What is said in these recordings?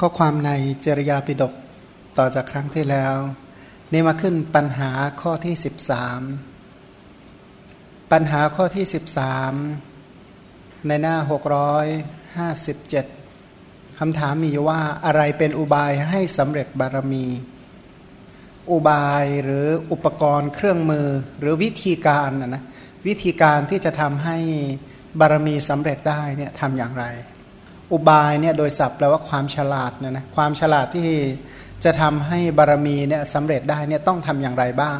ข้อความในจริยาปิฎกต่อจากครั้งที่แล้ว นี่มาขึ้นปัญหาข้อที่ 13 ปัญหาข้อที่ 13 ในหน้า 657 คำถามมีอยู่ว่าอะไรเป็นอุบายให้สำเร็จบารมี อุบายหรืออุปกรณ์เครื่องมือหรือวิธีการนะนะวิธีการที่จะทำให้บารมีสำเร็จได้เนี่ยทำอย่างไร อุบายเนี่ยโดยศัพท์แปลว่าความฉลาดเนี่ยนะความฉลาดที่จะทำให้บารมีเนี่ยสำเร็จได้เนี่ยต้องทำอย่างไรบ้าง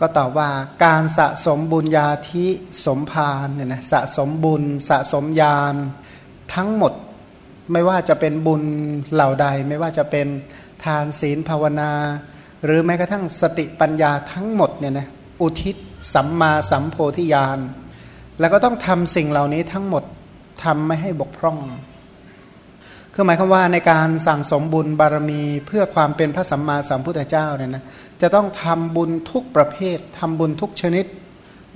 ก็ตอบว่าการสะสมบุญญาธิสมภารเนี่ยนะสะสมบุญ สะสมญาณทั้งหมดไม่ว่าจะเป็นบุญเหล่าใด ไม่ว่าจะเป็นทานศีลภาวนา หรือแม้กระทั่งสติปัญญาทั้งหมดเนี่ยนะอุทิศสัมมาสัมโพธิญาณแล้วก็ต้องทำสิ่งเหล่านี้ทั้งหมด ทำไม่ให้บกพร่อง คือหมายความว่าในการสั่งสมบุญบารมีเพื่อความเป็นพระสัมมาสัมพุทธเจ้าเนี่ยนะจะต้องทำบุญทุกประเภททำบุญทุกชนิด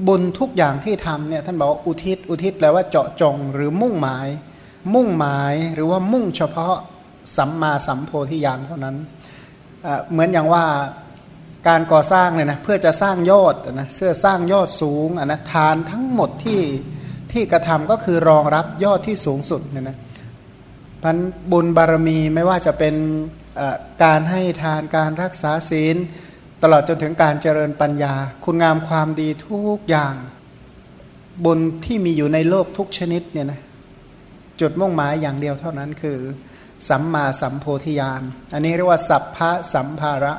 บุญทุกอย่างที่ทำเนี่ยท่านบอกว่าอุทิศ อุทิศแปลว่าเจาะจงหรือมุ่งหมาย มุ่งหมายหรือว่ามุ่งเฉพาะสัมมาสัมโพธิญาณเท่านั้น เหมือนอย่างว่าการก่อสร้างเนี่ยนะเพื่อจะสร้างยอดนะเสื้อสร้างยอดสูงอนะทานทั้งหมดที่ ที่กระทำก็คือรองรับยอดที่สูงสุดเนี่ยนะพันบุญบารมีไม่ว่าจะเป็นการให้ทานการรักษาศีล ตลอดจนถึงการเจริญปัญญา คุณงามความดีทุกอย่างบุญที่มีอยู่ในโลกทุกชนิดเนี่ยนะจุดมุ่งหมายอย่างเดียวเท่านั้นคือ สัมมาสัมโพธิญาณ อันนี้เรียกว่า สัพพะสัมภาระ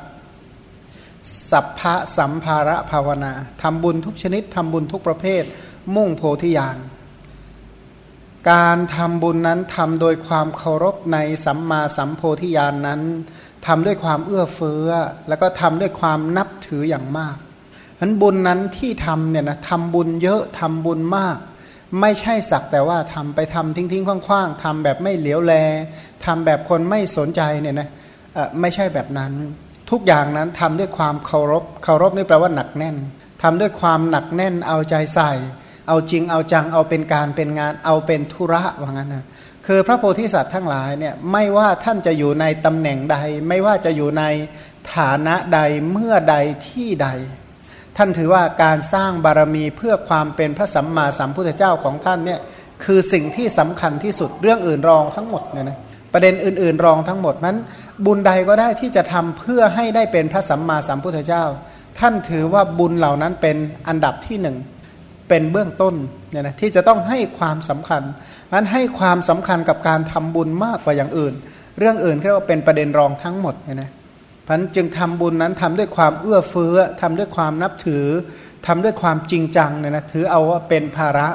สัพพะสัมภาระภาวนาทำบุญทุกชนิดทำบุญทุกประเภท มุ่งโพธิญาณการทำบุญนั้นทำโดยความเคารพในสัมมาสัมโพธิญาณนนั้นทำด้วยความเอื้อเฟื้อ แล้วก็ทำด้วยความนับถืออย่างมากฉะนั้นบุญนั้นที่ทำเนี่ยนะทำบุญเยอะทำบุญมาก ไม่ใช่สักแต่ว่าทำไปทำทิ้งทิ้งคว่างๆทำแบบไม่เหลียวแลทำแบบคนไม่สนใจเนี่ยนะไม่ใช่แบบนั้น ทุกอย่างนั้นทำด้วยความเคารพเคารพนี่แปลว่าหนักแน่นทำด้วยความหนักแน่นเอาใจใส่ เอาจริงเอาจังเอาเป็นการเป็นงานเอาเป็นธุระว่างั้นนะคือพระโพธิสัตว์ทั้งหลายเนี่ยไม่ว่าท่านจะอยู่ในตำแหน่งใด ไม่ว่าจะอยู่ในฐานะใดเมื่อใดที่ใด ท่านถือว่าการสร้างบารมีเพื่อความเป็นพระสัมมาสัมพุทธเจ้าของท่านเนี่ยคือสิ่งที่สำคัญที่สุดเรื่องอื่นรองทั้งหมดเนี่ยนะประเด็นอื่น ๆ รองทั้งหมดนั้นบุญใดก็ได้ที่จะทำเพื่อให้ได้เป็นพระสัมมาสัมพุทธเจ้า ท่านถือว่าบุญเหล่านั้นเป็นอันดับที่หนึ่ง เป็นเบื้องต้นเนี่ยนะที่จะต้องให้ความสำคัญนั้นให้ความสำคัญกับการทำบุญมากกว่าอย่างอื่น เรื่องอื่นเรียกว่าเป็นประเด็นรองทั้งหมดเนี่ยนะพันจึงทำบุญนั้นทำด้วยความเอื้อเฟื้อทำด้วยความนับถือทำด้วยความจริงจังเนี่ยนะถือเอาว่าเป็นภาระ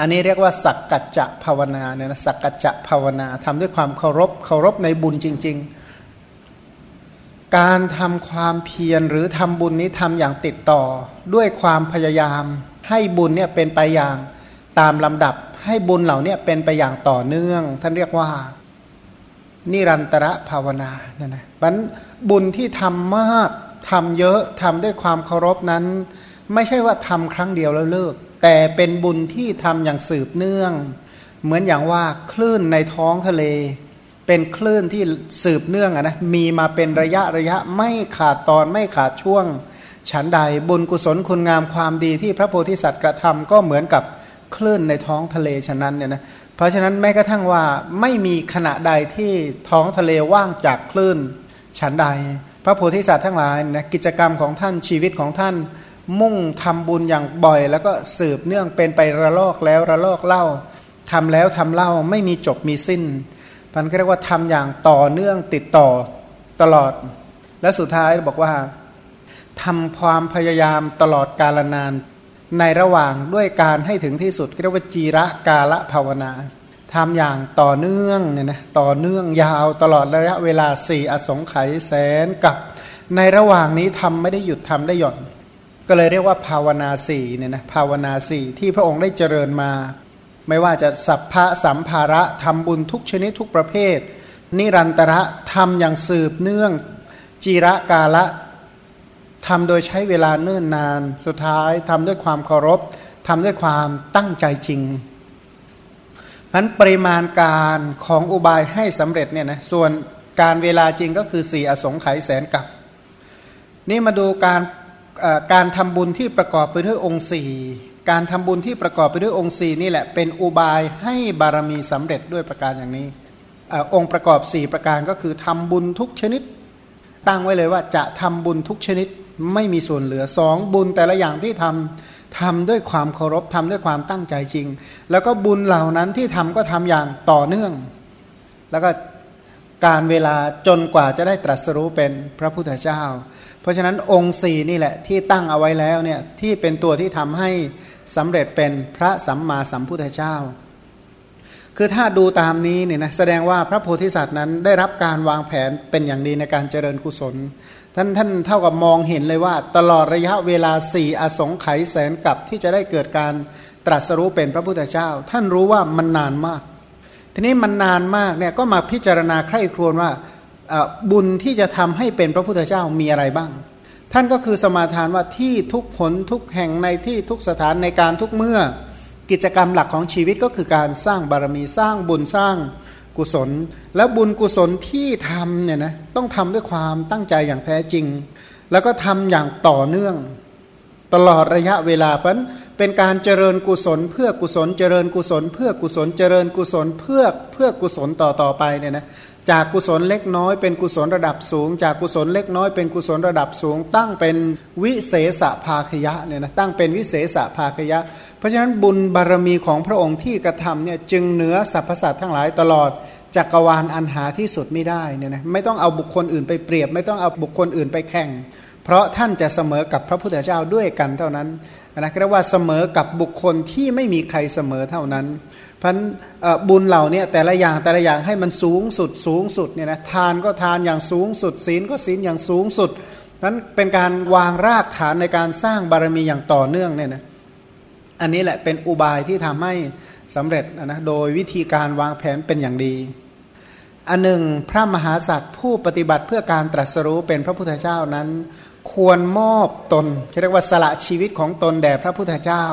อันนี้เรียกว่าสักกัจจะภาวนาเนี่ยนะสักกัจจะภาวนาทำด้วยความเคารพเคารพในบุญจริง ๆ การทำความเพียรหรือทำบุญนี้ทำอย่างติดต่อด้วยความพยายาม ให้บุญเนี่ยเป็นไปอย่างตามลำดับ ให้บุญเหล่านี้เป็นไปอย่างต่อเนื่อง ท่านเรียกว่า นิรันตระภาวนาเนี่ยนะบันบุญที่ทำมากทำเยอะทำด้วยความเคารพนั้น ไม่ใช่ว่าทำครั้งเดียวแล้วเลิก แต่เป็นบุญที่ทำอย่างสืบเนื่อง เหมือนอย่างว่าคลื่นในท้องทะเล เป็นคลื่นที่สืบเนื่องอะนะมีมาเป็นระยะระยะไม่ขาดตอนไม่ขาดช่วง ฉันใดบุญกุศลคุณงามความดีที่พระโพธิสัตว์กระทำก็เหมือนกับคลื่นในท้องทะเลฉะนั้นเนี่ยนะเพราะฉะนั้นแม้กระทั่งว่าไม่มีขณะใดที่ท้องทะเลว่างจากคลื่นฉันใด พระโพธิสัตว์ทั้งหลายนะกิจกรรมของท่านชีวิตของท่าน มุ่งทำบุญอย่างบ่อย แล้วก็สืบเนื่องเป็นไประลอกแล้วระลอกเล่าทำแล้วทำเล่าไม่มีจบมีสิ้นมันก็เรียกว่าทำอย่างต่อเนื่องติดต่อตลอด และสุดท้ายบอกว่า ทำความพยายามตลอดกาลนาน ในระหว่างด้วยการให้ถึงที่สุดเรียกว่าจีระกาละภาวนาทำอย่างต่อเนื่องเนี่ยนะต่อเนื่องยาวตลอดระยะเวลาสี่อสงไขยแสนกับ ในระหว่างนี้ทำไม่ได้หยุดทำได้หย่อน ก็เลยเรียกว่าภาวนาสี่เนี่ยนะภาวนาสี่ที่พระองค์ได้เจริญมา ไม่ว่าจะสัพพะสัมภาระทำบุญทุกชนิดทุกประเภท นิรันตระทำอย่างสืบเนื่องจีระกาละ ทำโดยใช้เวลาเนิ่นนาน สุดท้ายทำด้วยความเคารพทำด้วยความตั้งใจจริงพันปริมาณการของอุบายให้สำเร็จเนี่ยนะส่วนการเวลาจริงก็คือสี่อสงไขยแสนกับ นี่มาดูการการทำบุญที่ประกอบไปด้วยองค์สี่การทำบุญที่ประกอบไปด้วยองค์สี่นี่แหละเป็นอุบายให้บารมีสำเร็จด้วยประการอย่างนี้อองค์ประกอบ 4 ประการก็คือทำบุญทุกชนิด ตั้งไว้เลยว่าจะทำบุญทุกชนิด ไม่มีส่วนเหลือสองบุญแต่ละอย่างที่ทำทำด้วยความเคารพทำด้วยความตั้งใจจริง แล้วก็บุญเหล่านั้นที่ทำก็ทำอย่างต่อเนื่อง แล้วก็การเวลาจนกว่าจะได้ตรัสรู้เป็นพระพุทธเจ้า เพราะฉะนั้นองค์สี่นี่แหละที่ตั้งเอาไว้แล้วเนี่ยที่เป็นตัวที่ทำให้สำเร็จเป็นพระสัมมาสัมพุทธเจ้า คือถ้าดูตามนี้เนี่ยนะแสดงว่าพระโพธิสัตว์นั้นได้รับการวางแผนเป็นอย่างดีในการเจริญกุศล ท่านท่านเท่ากับมองเห็นเลยว่า ตลอดระยะเวลาสี่อสงไขยแสนกับที่จะได้เกิดการตรัสรู้เป็นพระพุทธเจ้า ท่านรู้ว่ามันนานมาก ทีนี้มันนานมากเนี่ยก็มาพิจารณาใคร่ครวญว่าบุญที่จะทำให้เป็นพระพุทธเจ้ามีอะไรบ้าง ท่านก็คือสมาทานว่าที่ทุกผลทุกแห่งในที่ทุกสถานในการทุกเมื่อ กิจกรรมหลักของชีวิตก็คือการสร้างบารมีสร้างบุญสร้าง กุศล แล้วบุญกุศลที่ทำเนี่ยนะต้องทำด้วยความตั้งใจอย่างแท้จริง แล้วก็ทำอย่างต่อเนื่อง ตลอดระยะเวลาเพราะเป็นการเจริญกุศล เพื่อกุศลเจริญกุศล เพื่อกุศลเจริญกุศลเพื่อเพื่อกุศลต่อต่อไปเนี่ยนะ จากกุศลเล็กน้อยเป็นกุศลระดับสูง จากกุศลเล็กน้อยเป็นกุศลระดับสูง ตั้งเป็นวิเศษภาคยะเนี่ยนะตั้งเป็นวิเศษภาคยะ เพราะฉะนั้นบุญบารมีของพระองค์ที่กระทำเนี่ยจึงเหนือสรรพสัตว์ทั้งหลายตลอดจักรวาลอันหาที่สุดไม่ได้เนี่ยนะไม่ต้องเอาบุคคลอื่นไปเปรียบ ไม่ต้องเอาบุคคลอื่นไปแข่ง เพราะท่านจะเสมอกับพระพุทธเจ้าด้วยกันเท่านั้นนะเรียกว่าเสมอกับบุคคลที่ไม่มีใครเสมอเท่านั้น พันบุญเหล่านี้แต่ละอย่างแต่ละอย่างให้มันสูงสุดสูงสุดเนี่ยนะทานก็ทานอย่างสูงสุด ศีลก็ศีลอย่างสูงสุดนั้นเป็นการวางรากฐานในการสร้างบารมีอย่างต่อเนื่องเนี่ยนะอันนี้แหละเป็นอุบายที่ทำให้สำเร็จนะโดยวิธีการวางแผนเป็นอย่างดี อันหนึ่งพระมหาสัตว์ผู้ปฏิบัติเพื่อการตรัสรู้เป็นพระพุทธเจ้านั้น ควรมอบตนเรียกว่าสละชีวิตของตนแด่พระพุทธเจ้า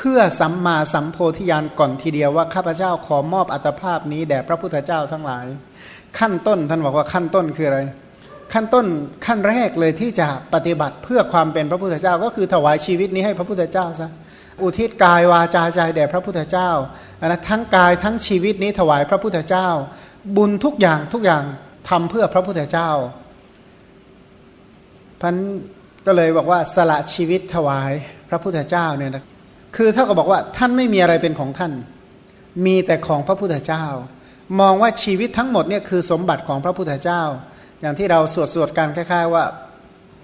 พื่อสัมมาสัมโพธิญาณก่อนทีเดียวว่าข้าพเจ้าขอมอบอัตภาพนี้แด่พระพุทธเจ้าทั้งหลาย ขั้นต้นท่านบอกว่าขั้นต้นคืออะไร ขั้นต้นขั้นแรกเลยที่จะปฏิบัติเพื่อความเป็นพระพุทธเจ้า ก็คือถวายชีวิตนี้ให้พระพุทธเจ้าซะอุทิศกายวาจาใจแด่พระพุทธเจ้านะทั้งกายทั้งชีวิตนี้ถวายพระพุทธเจ้า บุญทุกอย่างทุกอย่างทำเพื่อพระพุทธเจ้าพันก็เลยบอกว่าสละชีวิตถวายพระพุทธเจ้าเนี่ยนะ คือเท่ากับบอกว่าท่านไม่มีอะไรเป็นของท่าน มีแต่ของพระพุทธเจ้า มองว่าชีวิตทั้งหมดเนี่ยคือสมบัติของพระพุทธเจ้า อย่างที่เราสวดสวดกันคล้ายๆว่า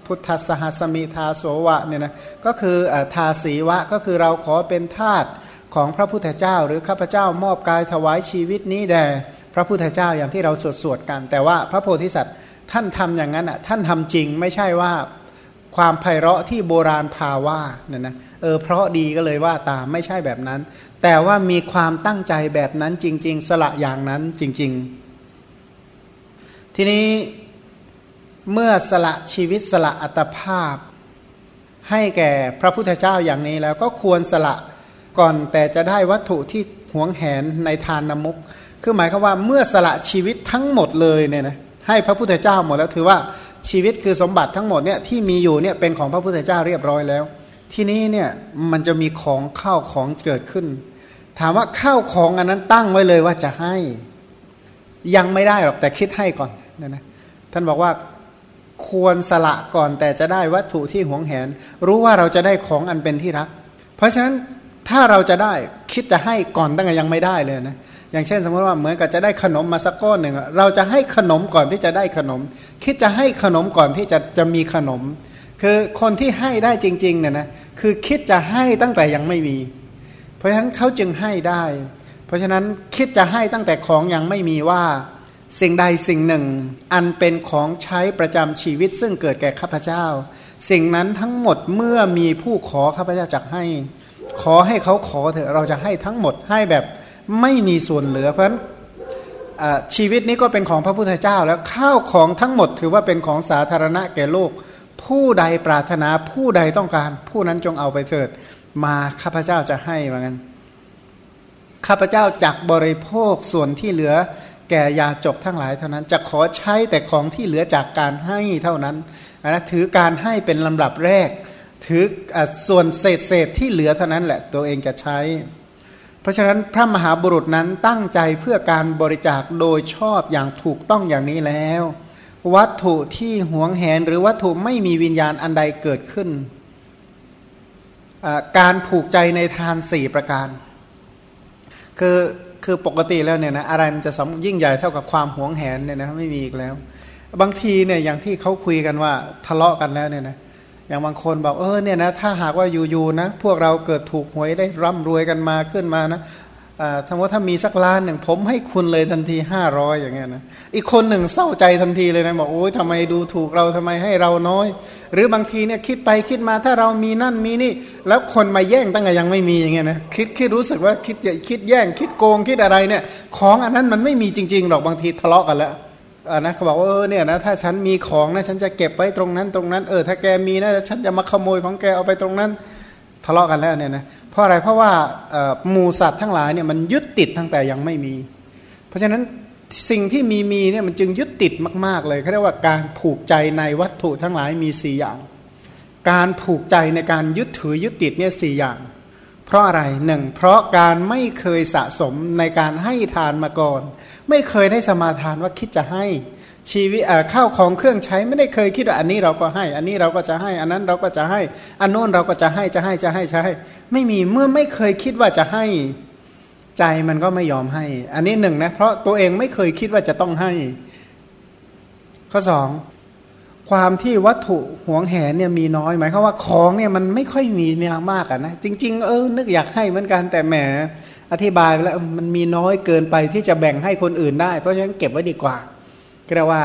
พุทธสหัสมีทาโสวะเนี่ยนะก็คือทาสีวะก็คือเราขอเป็นทาสของพระพุทธเจ้า หรือข้าพเจ้ามอบกายถวายชีวิตนี้แด่พระพุทธเจ้าอย่างที่เราสวดสวดกัน แต่ว่าพระโพธิสัตว์ท่านทำอย่างนั้นอะท่านทำจริงไม่ใช่ว่า ความไพเราะที่โบราณพาว่าเนี่ยนะเออเพราะดีก็เลยว่าตามไม่ใช่แบบนั้น แต่ว่ามีความตั้งใจแบบนั้นจริง ๆ สละอย่างนั้นจริง ๆ ทีนี้เมื่อสละชีวิตสละอัตภาพ ให้แก่พระพุทธเจ้าอย่างนี้แล้วก็ควรสละก่อนแต่จะได้วัตถุที่หวงแหนในทานนมุก คือหมายความว่าเมื่อสละชีวิตทั้งหมดเลยเนี่ยนะให้พระพุทธเจ้าหมดแล้วถือว่า ชีวิตคือสมบัติทั้งหมดเนี่ยที่มีอยู่เนี่ยเป็นของพระพุทธเจ้าเรียบร้อยแล้ว ทีนี้เนี่ยมันจะมีของข้าวของเกิดขึ้น ถามว่าข้าวของอันนั้นตั้งไว้เลยว่าจะให้ ยังไม่ได้หรอกแต่คิดให้ก่อนนะนะท่านบอกว่าควรสละก่อนแต่จะได้วัตถุที่หวงแหน รู้ว่าเราจะได้ของอันเป็นที่รัก เพราะฉะนั้นถ้าเราจะได้คิดจะให้ก่อนตั้งแต่ยังไม่ได้เลยนะ อย่างเช่น สมมติว่าเหมือนกับจะได้ขนมมาสักก้อนหนึ่งเราจะให้ขนมก่อนที่จะได้ขนม คิดจะให้ขนมก่อนที่จะจะมีขนม คือคนที่ให้ได้จริงๆเนี่ยนะคือคิดจะให้ตั้งแต่ยังไม่มี เพราะฉะนั้นเขาจึงให้ได้ เพราะฉะนั้นคิดจะให้ตั้งแต่ของยังไม่มีว่าสิ่งใดสิ่งหนึ่ง อันเป็นของใช้ประจำชีวิตซึ่งเกิดแก่ข้าพเจ้า สิ่งนั้นทั้งหมดเมื่อมีผู้ขอข้าพเจ้าจะให้ ขอให้เขาขอเถอะเราจะให้ทั้งหมดให้แบบ ไม่มีส่วนเหลือเพราะฉะนั้นชีวิตนี้ก็เป็นของพระพุทธเจ้า แล้วข้าวของทั้งหมดถือว่าเป็นของสาธารณะแก่โลก ผู้ใดปรารถนาผู้ใดต้องการ ผู้นั้นจงเอาไปเถิด มาข้าพเจ้าจะให้เหมือนกันข้าพเจ้าจักบริโภคส่วนที่เหลือแก่ยาจกทั้งหลายเท่านั้นจะขอใช้แต่ของที่เหลือจากการให้เท่านั้นนะถือการให้เป็นลำดับแรก ถืออส่วนเศษเศษที่เหลือเท่านั้นแหละตัวเองจะใช้ ราะฉะนั้นพระมหาบุรุษนั้นตั้งใจเพื่อการบริจาคโดยชอบอย่างถูกต้องอย่างนี้แล้ว วัตถุที่หวงแหนหรือวัตถุไม่มีวิญญาณอันใดเกิดขึ้น การผูกใจในทานสี่ประการ คือคือปกติแล้วเนี่ยนะอะไรมันจะสมยิ่งใหญ่เท่ากับความหวงแหนเนี่ยนะไม่มีอีกแล้ว บางทีเนี่ยอย่างที่เขาคุยกันว่าทะเลาะกันแล้วเนี่ยนะ อย่างบางคนบอกเออเนี่ยนะถ้าหากว่าอยู่ๆนะพวกเราเกิดถูกหวยได้ร่ำรวยกันมาขึ้นมานะสมมติถ้ามีสักล้านหนึ่งผมให้คุณเลยทันทีห้าร้อยอย่างเงี้ยนะอีกคนหนึ่งเศร้าใจทันทีเลยนะบอกโอ้ยทำไมดูถูกเราทำไมให้เราน้อย หรือบางทีเนี่ยคิดไปคิดมาถ้าเรามีนั่นมีนี่ แล้วคนมาแย่งตั้งแต่ยังไม่มีอย่างเงี้ยนะคิดคิดรู้สึกว่าคิดคิดแย่งคิดโกงคิดอะไรเนี่ย ของอันนั้นมันไม่มีจริง ๆ หรอกบางทีทะเลาะกันแล้ว นะเขาบอกว่าเออเนี่ยนะถ้าฉันมีของนะฉันจะเก็บไว้ตรงนั้นตรงนั้นเออถ้าแกมีนะฉันจะมาขโมยของแกเอาไปตรงนั้นทะเลาะกันแล้วเนี่ยนะเพราะอะไรเพราะว่าหมูสัตว์ทั้งหลายเนี่ยมันยึดติดตั้งแต่ยังไม่มี เพราะฉะนั้นสิ่งที่มีมีเนี่ยมันจึงยึดติดมาก ๆ เลยเขาเรียกว่าการผูกใจในวัตถุทั้งหลายมีสี่อย่าง การผูกใจในการยึดถือยึดติดเนี่ยสี่อย่าง เพราะอะไรหนึ่งเพราะการไม่เคยสะสมในการให้ทานมาก่อน ไม่เคยได้สมาทานว่าคิดจะให้ชีวิตข้าวของเครื่องใช้ไม่ได้เคยคิดว่าอันนี้เราก็ให้ อันนี้เราก็จะให้ อันนั้นเราก็จะให้ อันโน้นเราก็จะให้จะให้จะให้จะให้ ไม่มีเมื่อไม่เคยคิดว่าจะให้ใจมันก็ไม่ยอมให้ อันนี้หนึ่งนะเพราะตัวเองไม่เคยคิดว่าจะต้องให้ ข้อสอง ความที่วัตถุห่วงแหนเนี่ยมีน้อยหมายความว่าของเนี่ยมันไม่ค่อยมีเนี่ยมากอะนะจริง ๆ เออนึกอยากให้เหมือนกันแต่แหมอธิบายแล้วมันมีน้อยเกินไปที่จะแบ่งให้คนอื่นได้ เพราะฉะนั้นเก็บไว้ดีกว่าก็เรียกว่า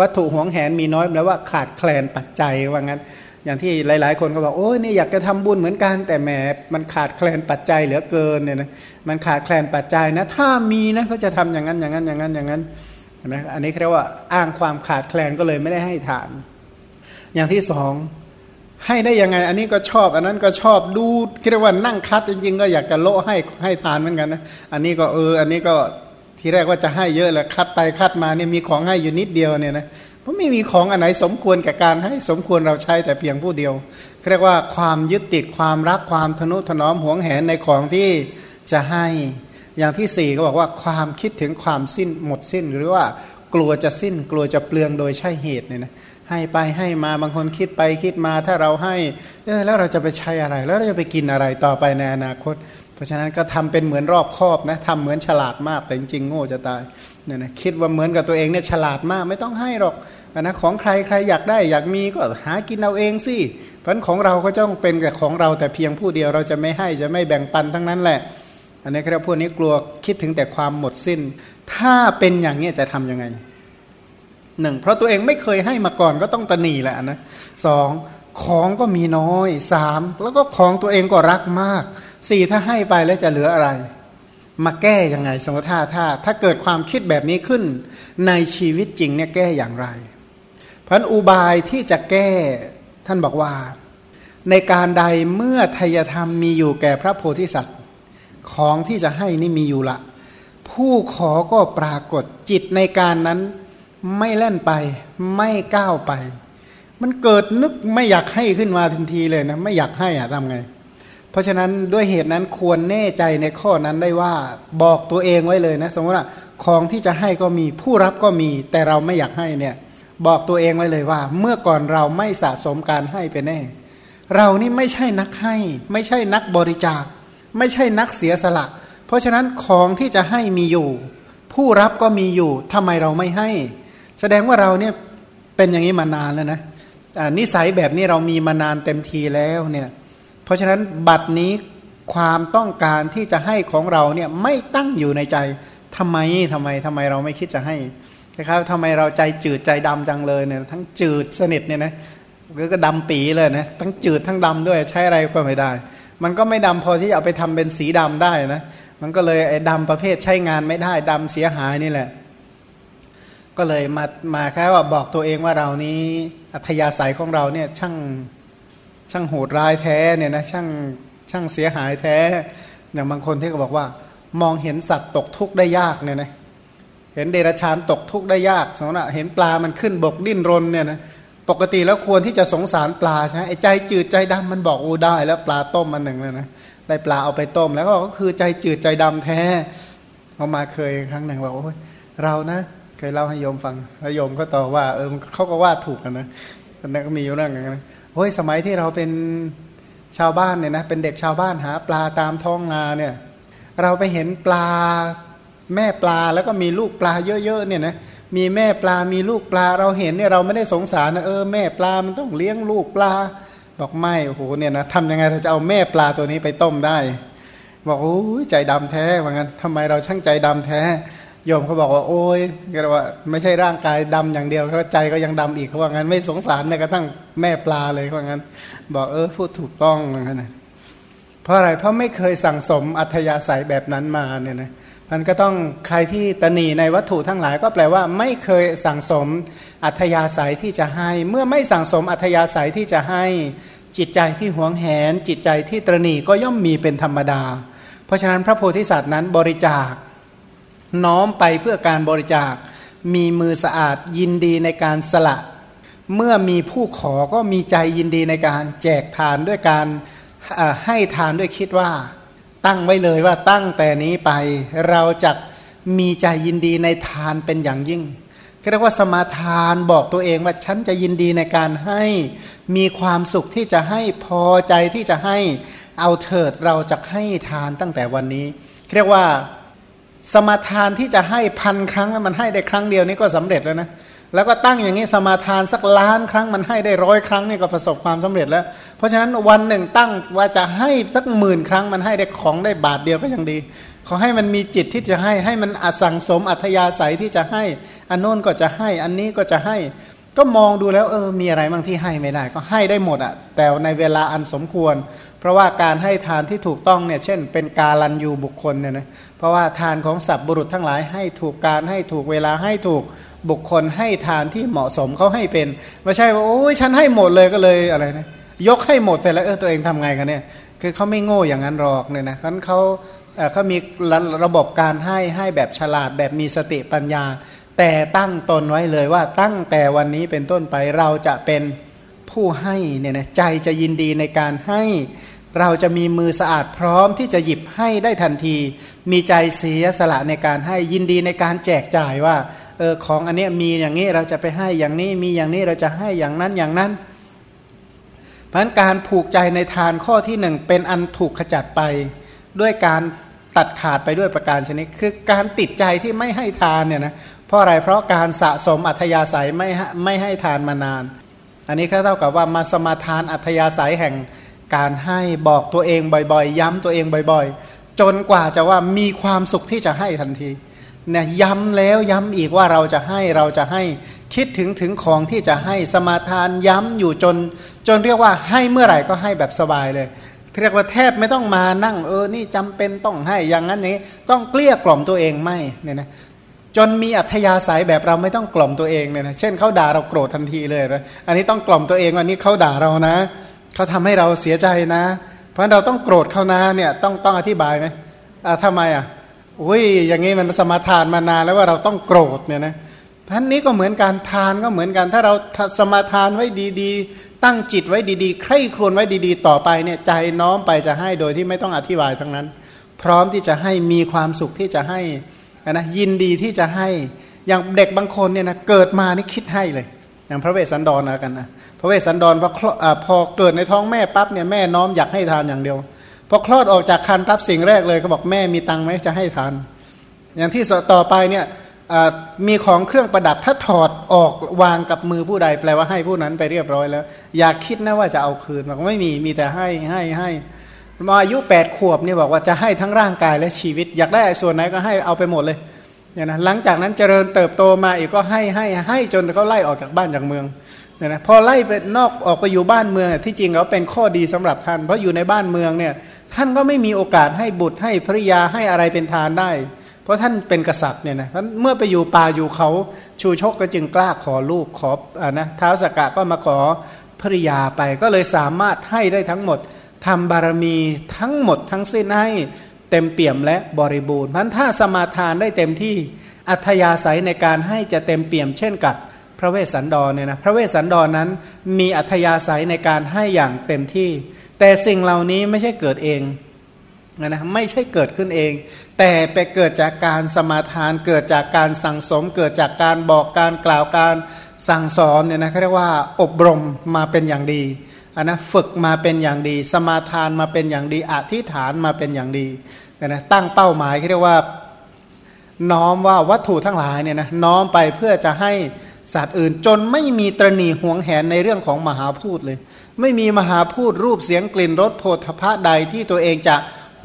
วัตถุห่วงแหนมีน้อยแปลว่าขาดแคลนปัจจัยว่างั้น อย่างที่หลาย ๆ คนก็บอกโอ้ยนี่อยากจะทำบุญเหมือนกัน แต่แหมมันขาดแคลนปัจจัยเหลือเกินเนี่ยนะมันขาดแคลนปัจจัยนะ ถ้ามีนะเขาจะทำอย่างนั้นอย่างนั้นอย่างนั้นอย่างนั้น นะอันนี้เรียกว่าอ้างความขาดแคลนก็เลยไม่ได้ให้ทาน อย่างที่สองให้ได้ยังไง อันนี้ก็ชอบ อันนั้นก็ชอบดูเรียกว่านั่งคัดจริง ๆ ก็อยากจะโละให้ให้ทานเหมือนกันนะอันนี้ก็เออ อันนี้ก็ทีแรกว่าจะให้เยอะแหละคัดไปคัดมาเนี่ยมีของให้อยู่นิดเดียวเนี่ยนะเพราะไม่มีของอันไหนสมควรแก่การให้สมควรเราใช้แต่เพียงผู้เดียวเรียกว่าความยึดติดความรักความทนุถนอมหวงแหนในของที่จะให้ อย่างที่สี่ก็บอกว่าความคิดถึงความสิ้นหมดสิ้นหรือว่ากลัวจะสิ้นกลัวจะเปลืองโดยใช่เหตุเนี่ยนะให้ไปให้มาบางคนคิดไปคิดมาถ้าเราให้เออแล้วเราจะไปใช้อะไร แล้วเราจะไปกินอะไรต่อไปในอนาคต เพราะฉะนั้นก็ทำเป็นเหมือนรอบครอบนะทำเหมือนฉลาดมากแต่จริงๆโง่จะตายเนี่ยนะคิดว่าเหมือนกับตัวเองเนี่ยฉลาดมากไม่ต้องให้หรอกนะของใครใครอยากได้อยากมีก็หากินเอาเองสิเพราะของเราก็ต้องเป็นกับของเราแต่เพียงผู้เดียวเราจะไม่ให้จะไม่แบ่งปันทั้งนั้นแหละ อันนี้ครับพวกนี้กลัวคิดถึงแต่ความหมดสิ้น ถ้าเป็นอย่างนี้จะทํำยังไงหนึ่งเพราะตัวเองไม่เคยให้มาก่อนก็ต้องตนีแหละนะสองของก็มีน้อยสามแล้วก็ของตัวเองก็รักมากสี่ถ้าให้ไปแล้วจะเหลืออะไร มาแก้ยังไง สมมติถ้าถ้าถ้าเกิดความคิดแบบนี้ขึ้น ในชีวิตจริงเนี่ยแก้อย่างไร เพราะอุบายที่จะแก้ท่านบอกว่า ในการใดเมื่อทยธรรมมีอยู่แก่พระโพธิสัตว์ ของที่จะให้นี่มีอยู่ละ ผู้ขอก็ปรากฏจิตในการนั้น ไม่เล่นไป ไม่ก้าวไป มันเกิดนึกไม่อยากให้ขึ้นมาทันทีเลยนะไม่อยากให้อะทำไง เพราะฉะนั้นด้วยเหตุนั้นควรแน่ใจในข้อนั้นได้ว่าบอกตัวเองไว้เลยนะ สมมติว่าของที่จะให้ก็มีผู้รับก็มี แต่เราไม่อยากให้เนี่ย บอกตัวเองไว้เลยว่า เมื่อก่อนเราไม่สะสมการให้ไปแน่ เรานี่ไม่ใช่นักให้ ไม่ใช่นักบริจาค ไม่ใช่นักเสียสละ เพราะฉะนั้นของที่จะให้มีอยู่ ผู้รับก็มีอยู่ทำไมเราไม่ให้ แสดงว่าเราเนี่ยเป็นอย่างนี้มานานแล้วนะนิสัยแบบนี้เรามีมานานเต็มทีแล้วเนี่ยเพราะฉะนั้นบัตรนี้ความต้องการที่จะให้ของเราเนี่ยไม่ตั้งอยู่ในใจทำไมทำไมทำไมเราไม่คิดจะให้ครับทำไมเราใจจืดใจดำจังเลยเนี่ยทั้งจืดสนิทเนี่ยนะก็ดำปีเลยนะทั้งจืดทั้งดำด้วยใช้อะไรก็ไม่ได้ มันก็ไม่ดำพอที่จะเอาไปทำเป็นสีดำได้นะ มันก็เลยไอ้ดำประเภทใช้งานไม่ได้ดำเสียหายนี่แหละ ก็เลยมามาแค่ว่าบอกตัวเองว่าเรานี้อัธยาศัยของเราเนี่ยช่างช่างโหดร้ายแท้เนี่ยนะช่างช่างเสียหายแท้ อย่างบางคนที่ก็บอกว่า มองเห็นสัตว์ตกทุกข์ได้ยากเนี่ยนะเห็นเดรัจฉานตกทุกข์ได้ยากสมมติเห็นปลามันขึ้นบกดิ้นรนเนี่ยนะ ปกติแล้วควรที่จะสงสารปลาใช่ไหมไอ้ใจจืดใจดำมันบอกโอ้ได้ แล้วปลาต้มมันหนึ่งเลยนะได้ปลาเอาไปต้ม แล้วก็คือใจจืดใจดำแท้เขามาเคยครั้งหนึ่งบอกโอ้ยเรานะ เคยเล่าให้โยมฟังแล้วโยมก็ตอบว่า เออเขาก็ว่าถูกกันนะนั่นก็มีอยู่เรื่องอย่างนี้โอ้ยสมัยที่เราเป็นชาวบ้านเนี่ยนะเป็นเด็กชาวบ้านหา ปลาตามท้องนาเนี่ย เราไปเห็นปลาแม่ปลาแล้วก็มีลูกปลาเยอะๆเนี่ยนะ มีแม่ปลา มีลูกปลา เราเห็นเนี่ยเราไม่ได้สงสารนะเออแม่ปลา มันต้องเลี้ยงลูกปลา บอกไม่โอ้โหเนี่ยนะทำยังไงเราจะเอาแม่ปลาตัวนี้ไปต้มได้ บอกโอ้ใจดำแท้ว่างั้นทำไมเราช่างใจดำแท้โยมเขาบอกว่าโอ้ยก็ว่า ไม่ใช่ร่างกายดำอย่างเดียวเพราใจก็ยังดำอีกเขาว่างั้นไม่สงสารแม้กระทั่งแม่ปลาเลยเขาว่างั้น บอกเออพูดถูกต้องว่างั้นเพราะอะไรเพราะไม่เคยสั่งสมอัธยาศัยแบบนั้นมาเนี่ยนะ มันก็ต้องใครที่ตนีในวัตถุทั้งหลายก็แปลว่า ไม่เคยสั่งสมอัธยาศัยที่จะให้ เมื่อไม่สั่งสมอัธยาศัยที่จะให้จิตใจที่หวงแหน จิตใจที่ตรณีก็ย่อมมีเป็นธรรมดา เพราะฉะนั้นพระโพธิสัตว์นั้นบริจาค น้อมไปเพื่อการบริจาค มีมือสะอาดยินดีในการสละ เมื่อมีผู้ขอก็มีใจยินดีในการแจกทานด้วยการให้ทานด้วยคิดว่า ตั้งไว้เลยว่าตั้งแต่นี้ไปเราจะมีใจยินดีในทานเป็นอย่างยิ่งเรียกว่าสมาทานบอกตัวเองว่าฉันจะยินดีในการให้มีความสุขที่จะให้พอใจที่จะให้เอาเถิดเราจะให้ทานตั้งแต่วันนี้ เรียกว่าสมาทานที่จะให้พันครั้งมันให้ได้ครั้งเดียวนี้ก็สำเร็จแล้วนะ แล้วก็ตั้งอย่างนี้สมาทานสักล้านครั้งมันให้ได้ร้อยครั้งนี่ก็ประสบความสำเร็จแล้ว เพราะฉะนั้นวันหนึ่งตั้งว่าจะให้สักหมื่นครั้งมันให้ได้ของได้บาทเดียวก็ยังดี ขอให้มันมีจิตที่จะให้ให้มันอสังสมอัธยาศัยที่จะให้อันโน้นก็จะให้อันนี้ก็จะให้ ก็มองดูแล้วเออมีอะไรบ้างที่ให้ไม่ได้ ก็ให้ได้หมดอะแต่ในเวลาอันสมควร เพราะว่าการให้ทานที่ถูกต้องเนี่ยเช่น เป็นกาลันยูบุคคลเนี่ยนะเพราะว่าทานของสัตว์บุรุษทั้งหลายให้ถูกการให้ถูกเวลาให้ถูก บุคคลให้ทานที่เหมาะสมเขาให้เป็นไม่ใช่ว่าโอ้ยฉันให้หมดเลยก็เลยอะไรนะยกให้หมดเสร็จแล้วเออตัวเองทำไงกันเนี่ย คือเขาไม่โง่อย่างนั้นหรอกเนี่ยนะเพราะเขาเขามีระบบการให้ให้แบบฉลาดแบบมีสติปัญญา แต่ตั้งตนไว้เลยว่าตั้งแต่วันนี้เป็นต้นไปเราจะเป็นผู้ให้เนี่ยนะใจจะยินดีในการให้เราจะมีมือสะอาดพร้อมที่จะหยิบให้ได้ทันที มีใจเสียสละในการให้ยินดีในการแจกจ่ายว่า เออของอันนี้มีอย่างนี้เราจะไปให้อย่างนี้มีอย่างนี้เราจะให้อย่างนั้นอย่างนั้นเพราะการผูกใจในทานข้อที่หนึ่งเป็นอันถูกขจัดไป ด้วยการตัดขาดไปด้วยประการชนิดคือการติดใจที่ไม่ให้ทานเนี่ยนะเพราะอะไรเพราะการสะสมอัธยาศัยไม่ไม่ให้ทานมานาน อันนี้ก็เท่ากับว่ามาสมาทานอัธยาศัยแห่งการให้บอกตัวเองบ่อยๆ ย้ำตัวเองบ่อยๆ จนกว่าจะว่ามีความสุขที่จะให้ทันที นี่ยย้ำแล้วย้ำอีกว่าเราจะให้เราจะให้คิดถึงถึงของที่จะให้สมาทานย้ำอยู่จน จนเรียกว่าให้เมื่อไหร่ก็ให้แบบสบายเลยเรียกว่าแทบไม่ต้องมานั่งเออนี่จำเป็นต้องให้อย่างนั้นนี้ต้องเกลี้ยกล่อมตัวเองไม่เนี่ยนะจนมีอัธยาศัยแบบเราไม่ต้องกล่อมตัวเองเนี่ยนะเช่นเขาด่าเราโกรธทันทีเลยนะอันนี้ต้องกล่อมตัวเองว่านี่เขาด่าเรานะเขาทำให้เราเสียใจนะ เพราะเราต้องโกรธเขานะเนี่ยต้องต้องอธิบายไหมอ่าทำไมอะ อุ้ยอย่างนี้มันสมาทานมานานแล้วว่าเราต้องโกรธเนี่ยนะท่านนี้ก็เหมือนการทานก็เหมือนกันถ้าเราสมาทานไว้ดีๆ ตั้งจิตไว้ดีๆ ใคร่ครวญไว้ดีๆ ต่อไปเนี่ยใจน้อมไปจะให้โดยที่ไม่ต้องอธิบายทั้งนั้น พร้อมที่จะให้มีความสุขที่จะให้นะยินดีที่จะให้อย่างเด็กบางคนเนี่ยนะเกิดมานี่คิดให้เลย อย่างพระเวสสันดรนะกันนะพระเวสสันดรพอพอเกิดในท้องแม่ปั๊บเนี่ยแม่น้อมอยากให้ทานอย่างเดียว พอคลอดออกจากคันปั๊บสิ่งแรกเลยเขาบอกแม่มีตังไหมจะให้ทาน อย่างที่ต่อไปเนี่ยมีของเครื่องประดับถ้าถอดออกวางกับมือผู้ใด แปลว่าให้ผู้นั้นไปเรียบร้อยแล้ว อยากคิดนะว่าจะเอาคืนบอกไม่มีมีแต่ให้ให้ให้มาอายุแปดขวบนี่บอกว่าจะให้ทั้งร่างกายและชีวิต อยากได้ส่วนไหนก็ให้เอาไปหมดเลยเนี่ยนะหลังจากนั้นเจริญเติบโตมาอีกก็ให้ให้ให้จนเขาไล่ออกจากบ้านจากเมือง เนี่ยนะพอไล่ไปนอกออกไปอยู่บ้านเมืองที่จริงเขาเป็นข้อดีสำหรับท่าน เพราะอยู่ในบ้านเมืองเนี่ยท่านก็ไม่มีโอกาสให้บุตรให้ภริยาให้อะไรเป็นทานได้ เพราะท่านเป็นกษัตริย์เนี่ยนะเมื่อไปอยู่ป่าอยู่เขาชูชกก็จึงกล้าขอลูกขออ่านะท้าวสกกะก็มาขอภริยาไปก็เลยสามารถให้ได้ทั้งหมดทำบารมีทั้งหมดทั้งสิ้นให้เต็มเปี่ยมและบริบูรณ์พันถ้าสมาทานได้เต็มที่อัธยาศัยในการให้จะเต็มเปี่ยมเช่นกับ พระเวสสันดรเนี่ยนะพระเวสสันดรนนั้นมีอัธยาศัยในการให้อย่างเต็มที่ แต่สิ่งเหล่านี้ไม่ใช่เกิดเองนะไม่ใช่เกิดขึ้นเอง แต่ไปเกิดจากการสมาทาน เกิดจากการสั่งสม เกิดจากการบอกการกล่าวการสั่งสอนเนี่ยนะเขาเรียกว่าอบรมมาเป็นอย่างดีอันนะฝึกมาเป็นอย่างดี สมาทานมาเป็นอย่างดีอธิษฐานมาเป็นอย่างดีนะตั้งเป้าหมายเขาเรียกว่าน้อมว่าวัตถุทั้งหลายเนี่ยนะน้อมไปเพื่อจะให้ สัตว์อื่นจนไม่มีตรณีห่วงแหนในเรื่องของมหาพูดเลย ไม่มีมหาพูดรูปเสียงกลิ่นรสโพธพะใดที่ตัวเองจะ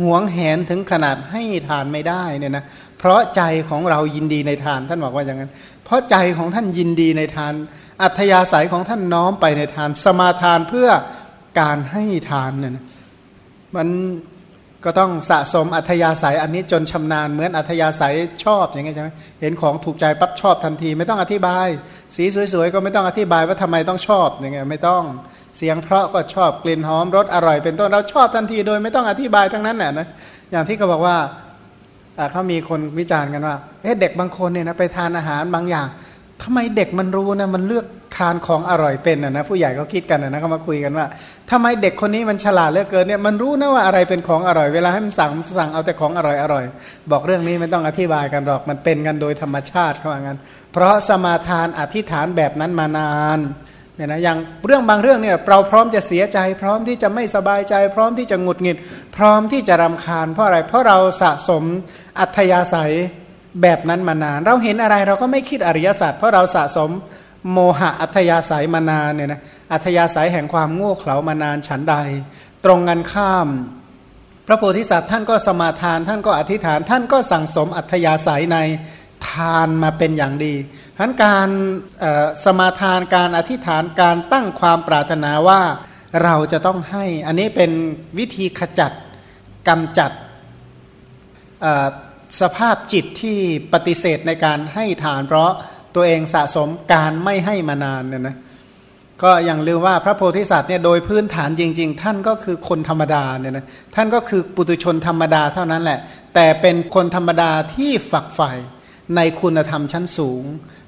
ห่วงแหนถึงขนาดให้ทานไม่ได้เนี่ยนะเพราะใจของเรายินดีในทานท่านบอกว่าอย่างนั้น เพราะใจของท่านยินดีในทาน อัธยาศัยของท่านน้อมไปในทานสมาทานเพื่อการให้ทานเนี่ยนะมัน ก็ต้องสะสมอัธยาศัยอันนี้จนชำนาญเหมือนอัธยาศัยชอบอย่างเงี้ยใช่ไหมเห็นของถูกใจปั๊บชอบทันที ไม่ต้องอธิบาย สีสวยๆ ก็ไม่ต้องอธิบายว่าทำไมต้องชอบอย่างเงี้ยไม่ต้องเสียงเพราะก็ชอบกลิ่นหอมรสอร่อย เป็นต้นเราชอบทันทีโดยไม่ต้องอธิบายทั้งนั้นแหละนะอย่างที่เขาบอกว่าเขามีคนวิจารณ์กันว่าเเด็กบางคนเนี่ยนะไปทานอาหารบางอย่าง ทำไมเด็กมันรู้นะมันเลือกทานของอร่อยเป็นนะผู้ใหญ่ก็คิดกันนะเขามาคุยกันว่าทำไมเด็กคนนี้มันฉลาดเหลือเกินเนี่ยมันรู้นะว่าอะไรเป็นของอร่อยเวลาให้มันสั่งมันสั่งเอาแต่ของอร่อยอร่อยบอกเรื่องนี้ไม่ต้องอธิบายกันหรอกมันเป็นกันโดยธรรมชาติเขาว่างั้น เพราะสมาทานอธิษฐานแบบนั้นมานานเนี่ยนะอย่างเรื่องบางเรื่องเนี่ยเราพร้อมจะเสียใจ พร้อมที่จะไม่สบายใจ พร้อมที่จะหงุดหงิด พร้อมที่จะรำคาญเพราะอะไรเพราะเราสะสมอัธยาศัย แบบนั้นมานาน เราเห็นอะไรเราก็ไม่คิดอริยสัจเพราะเราสะสมโมหะอัธยาศัยมานานเนี่ยนะอัธยาศัยแห่งความโง่เขลามานานฉันใด ตรงกันข้าม พระโพธิสัตว์ท่านก็สมาทาน ท่านก็อธิษฐาน ท่านก็สั่งสมอัธยาศัยในทานมาเป็นอย่างดีทั้นการสมาทานการอธิษฐานการตั้งความปรารถนาว่าเราจะต้องให้ อันนี้เป็นวิธีขจัดกำจัด สภาพจิตที่ปฏิเสธในการให้ทาน เพราะตัวเองสะสมการไม่ให้มานานเนี่ยนะก็อย่างลืมว่าพระโพธิสัตว์เนี่ยโดยพื้นฐานจริง ๆ ท่านก็คือคนธรรมดาเนี่ยนะท่านก็คือปุตุชนธรรมดาเท่านั้นแหละ แต่เป็นคนธรรมดาที่ฝักใฝ่ในคุณธรรมชั้นสูง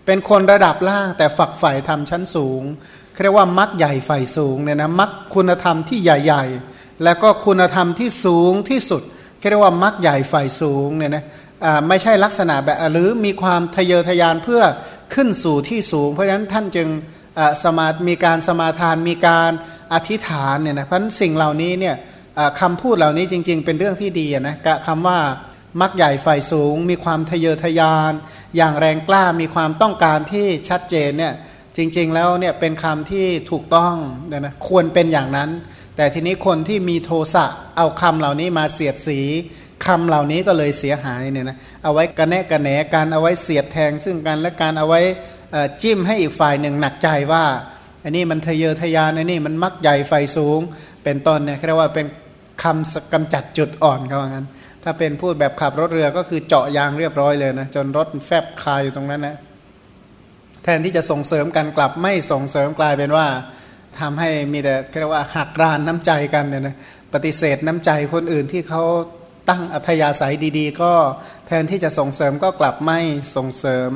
เป็นคนระดับล่างแต่ฝักใฝ่ธรรมชั้นสูงเรียกว่ามักใหญ่ใฝ่สูงเนี่ยนะมักคุณธรรมที่ใหญ่ ๆ แล้วก็คุณธรรมที่สูงที่สุด เรียกว่ามักใหญ่ฝ่ายสูงเนี่ยนะไม่ใช่ลักษณะแบบหรือมีความทะเยอทะยานเพื่อขึ้นสู่ที่สูง เพราะฉะนั้นท่านจึงสมามีการสมาทานมีการอธิษฐานเนี่ยนะเพราะสิ่งเหล่านี้เนี่ยคำพูดเหล่านี้จริง ๆ เป็นเรื่องที่ดีนะคำว่ามักใหญ่ไฟสูง มีความทะเยอทะยาน อย่างแรงกล้ามีความต้องการที่ชัดเจนเนี่ยจริง ๆ แล้วเนี่ยเป็นคำที่ถูกต้องนะนะควรเป็นอย่างนั้น แต่ทีนี้คนที่มีโทสะเอาคำเหล่านี้มาเสียดสีคำเหล่านี้ก็เลยเสียหายเนี่ยนะเอาไว้กระแนะกระแหนการเอาไว้เสียดแทง ซึ่งกันและการเอาไว้จิ้มให้อีกฝ่ายหนึ่งหนักใจว่าอันนี้มันทะเยอทะยานอันนี้มันมักใหญ่ไฟสูง เป็นต้นเนี่ยเรียกว่าเป็นคำกำจัดจุดอ่อนเขาว่างั้น ถ้าเป็นพูดแบบขับรถเรือก็คือเจาะยางเรียบร้อยเลยนะจนรถแฟบคายอยู่ตรงนั้นนะแทนที่จะส่งเสริมกันกลับไม่ส่งเสริมกลายเป็นว่า ทำให้มีแต่เรียกว่าหักรานน้ำใจกันเนี่ยนะปฏิเสธน้ำใจคนอื่นที่เขาตั้งอัธยาศัยดี ๆ ก็แทนที่จะส่งเสริมก็กลับไม่ส่งเสริม